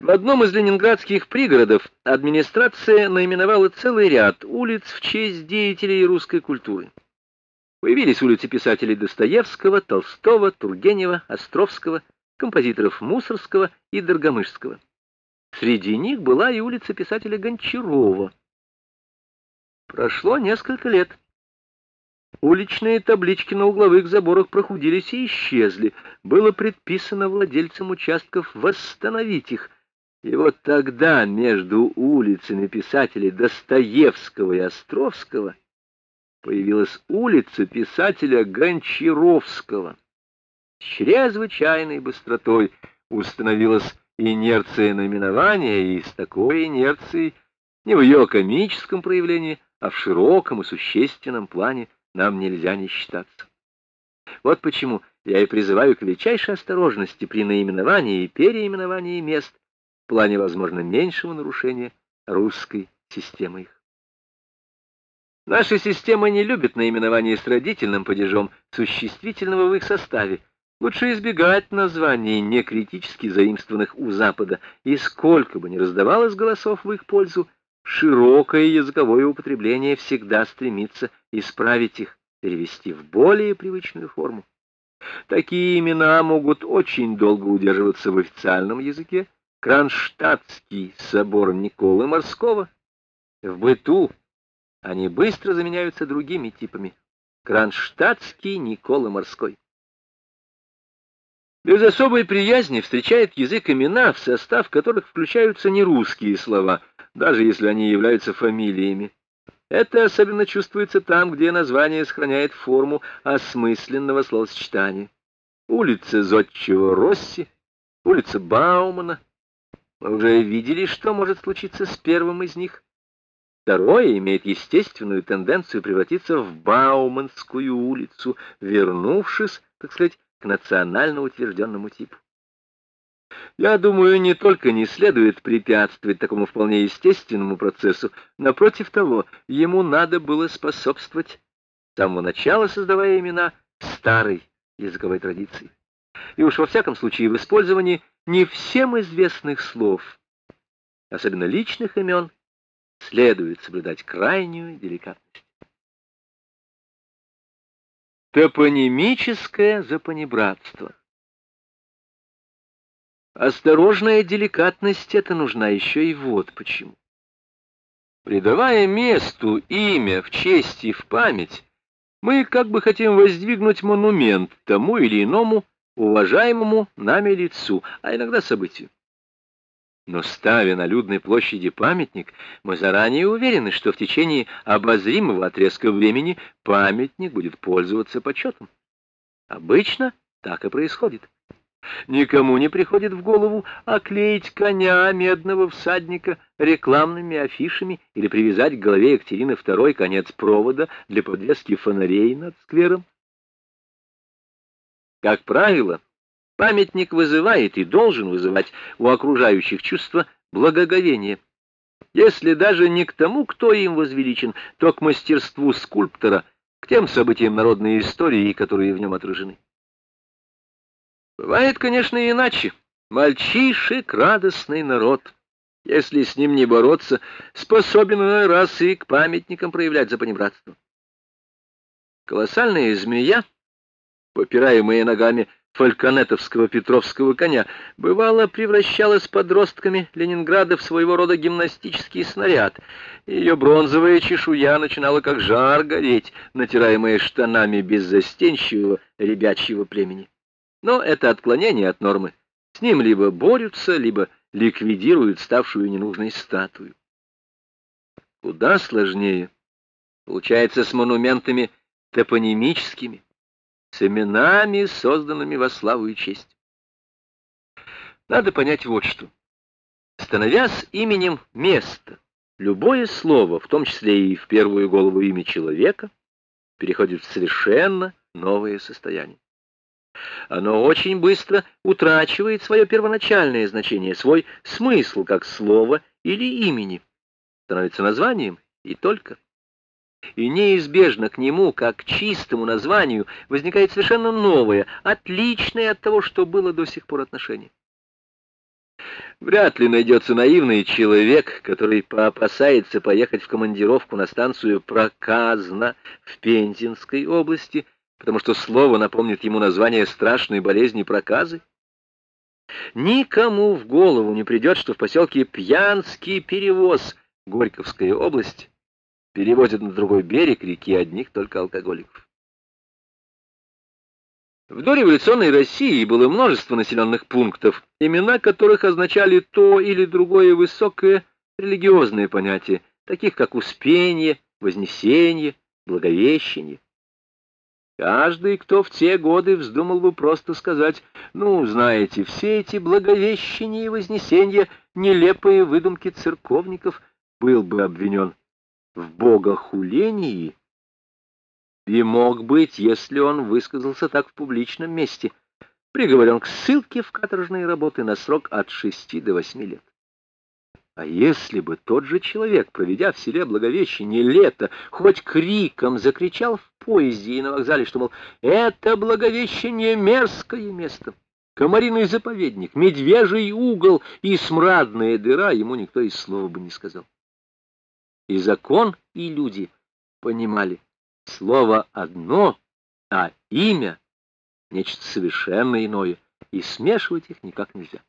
В одном из ленинградских пригородов администрация наименовала целый ряд улиц в честь деятелей русской культуры. Появились улицы писателей Достоевского, Толстого, Тургенева, Островского, композиторов Мусорского и Доргомышского. Среди них была и улица писателя Гончарова. Прошло несколько лет. Уличные таблички на угловых заборах прохудились и исчезли. Было предписано владельцам участков восстановить их. И вот тогда между улицами писателей Достоевского и Островского появилась улица писателя Гончаровского. С чрезвычайной быстротой установилась инерция наименования, и с такой инерцией не в ее комическом проявлении, а в широком и существенном плане нам нельзя не считаться. Вот почему я и призываю к величайшей осторожности при наименовании и переименовании мест плане, возможно, меньшего нарушения русской системы их. Наша система не любит наименования с родительным падежом существительного в их составе. Лучше избегать названий, не критически заимствованных у Запада, и сколько бы ни раздавалось голосов в их пользу, широкое языковое употребление всегда стремится исправить их, перевести в более привычную форму. Такие имена могут очень долго удерживаться в официальном языке. Кронштадтский собор Николы Морского. В быту они быстро заменяются другими типами. Кронштадтский Никола Морской. Без особой приязни встречает язык имена, в состав которых включаются нерусские слова, даже если они являются фамилиями. Это особенно чувствуется там, где название сохраняет форму осмысленного словосочетания. Улица Зодчего Росси, улица Баумана. Мы уже видели, что может случиться с первым из них. Второе имеет естественную тенденцию превратиться в Бауманскую улицу, вернувшись, так сказать, к национально утвержденному типу. Я думаю, не только не следует препятствовать такому вполне естественному процессу, напротив того, ему надо было способствовать с самого начала, создавая имена старой языковой традиции. И уж во всяком случае в использовании не всем известных слов, особенно личных имен, следует соблюдать крайнюю деликатность. Топонимическое запонебратство. Осторожная деликатность это нужна еще и вот почему. Придавая месту имя в честь и в память, мы как бы хотим воздвигнуть монумент тому или иному уважаемому нами лицу, а иногда событию. Но ставя на людной площади памятник, мы заранее уверены, что в течение обозримого отрезка времени памятник будет пользоваться почетом. Обычно так и происходит. Никому не приходит в голову оклеить коня медного всадника рекламными афишами или привязать к голове Екатерины II конец провода для подвески фонарей над сквером. Как правило, Памятник вызывает и должен вызывать у окружающих чувство благоговения. Если даже не к тому, кто им возвеличен, то к мастерству скульптора, к тем событиям народной истории, которые в нем отражены. Бывает, конечно, и иначе. Мальчишек — радостный народ. Если с ним не бороться, способен иной раз и к памятникам проявлять запанибратство. Колоссальная змея, попираемая ногами, фальконетовского петровского коня, бывало превращалась подростками Ленинграда в своего рода гимнастический снаряд. Ее бронзовая чешуя начинала как жар гореть, натираемая штанами беззастенчивого ребячьего племени. Но это отклонение от нормы. С ним либо борются, либо ликвидируют ставшую ненужной статую. Куда сложнее. Получается с монументами топонимическими с именами, созданными во славу и честь. Надо понять вот что. Становясь именем места, любое слово, в том числе и в первую голову имя человека, переходит в совершенно новое состояние. Оно очень быстро утрачивает свое первоначальное значение, свой смысл как слова или имени, становится названием и только и неизбежно к нему, как к чистому названию, возникает совершенно новое, отличное от того, что было до сих пор отношение. Вряд ли найдется наивный человек, который поопасается поехать в командировку на станцию Проказна в Пензенской области, потому что слово напомнит ему название страшной болезни проказы. Никому в голову не придет, что в поселке Пьянский перевоз, Горьковская область, перевозят на другой берег реки одних только алкоголиков. В дореволюционной России было множество населенных пунктов, имена которых означали то или другое высокое религиозное понятие, таких как Успение, Вознесение, Благовещение. Каждый, кто в те годы вздумал бы просто сказать, ну, знаете, все эти Благовещения и Вознесения — нелепые выдумки церковников, был бы обвинен в богохулении и мог быть, если он высказался так в публичном месте, приговорен к ссылке в каторжные работы на срок от шести до восьми лет. А если бы тот же человек, проведя в селе Благовещение лето, хоть криком закричал в поезде и на вокзале, что, мол, это Благовещение мерзкое место, комариный заповедник, медвежий угол и смрадная дыра, ему никто и слова бы не сказал. И закон, и люди понимали, Слово одно, а имя — нечто совершенно иное, и смешивать их никак нельзя.